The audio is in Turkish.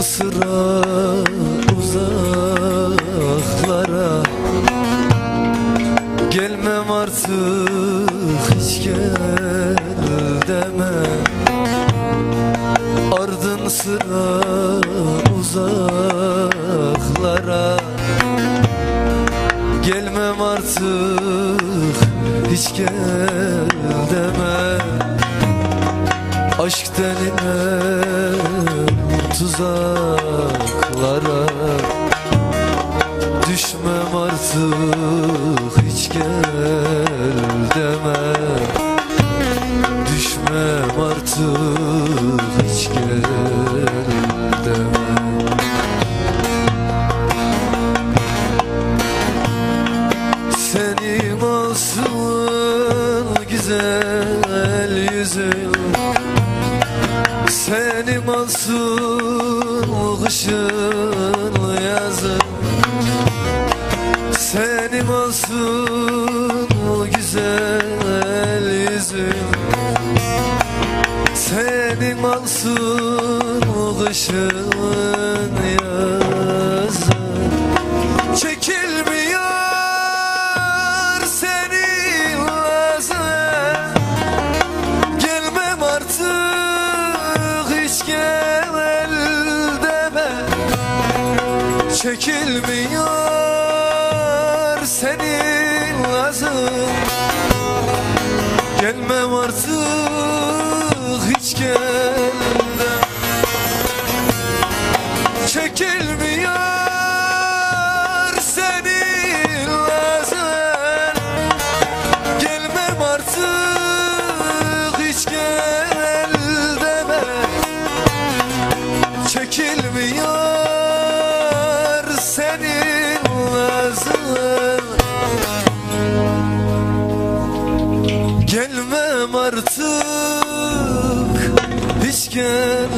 sıra uzaklara. Gelmem artık hiç gel deme. Ardın sıra uzaklara. Gelmem artık hiç gel deme. Aşk denine tuzaklara. Düşmem artık hiç gel deme. Düşmem artık hiç gel deme. Senin olsun güzel yüzün Senin olsun kışın yazın Senin olsun güzel yüzün. Senin olsun kışın yazın Çekilmiyor senin lazım Gelmem artık hiç gel deme Çekilmiyor senin lazım Gelmem artık hiç gel deme Çekilmiyor artık. Hiç gel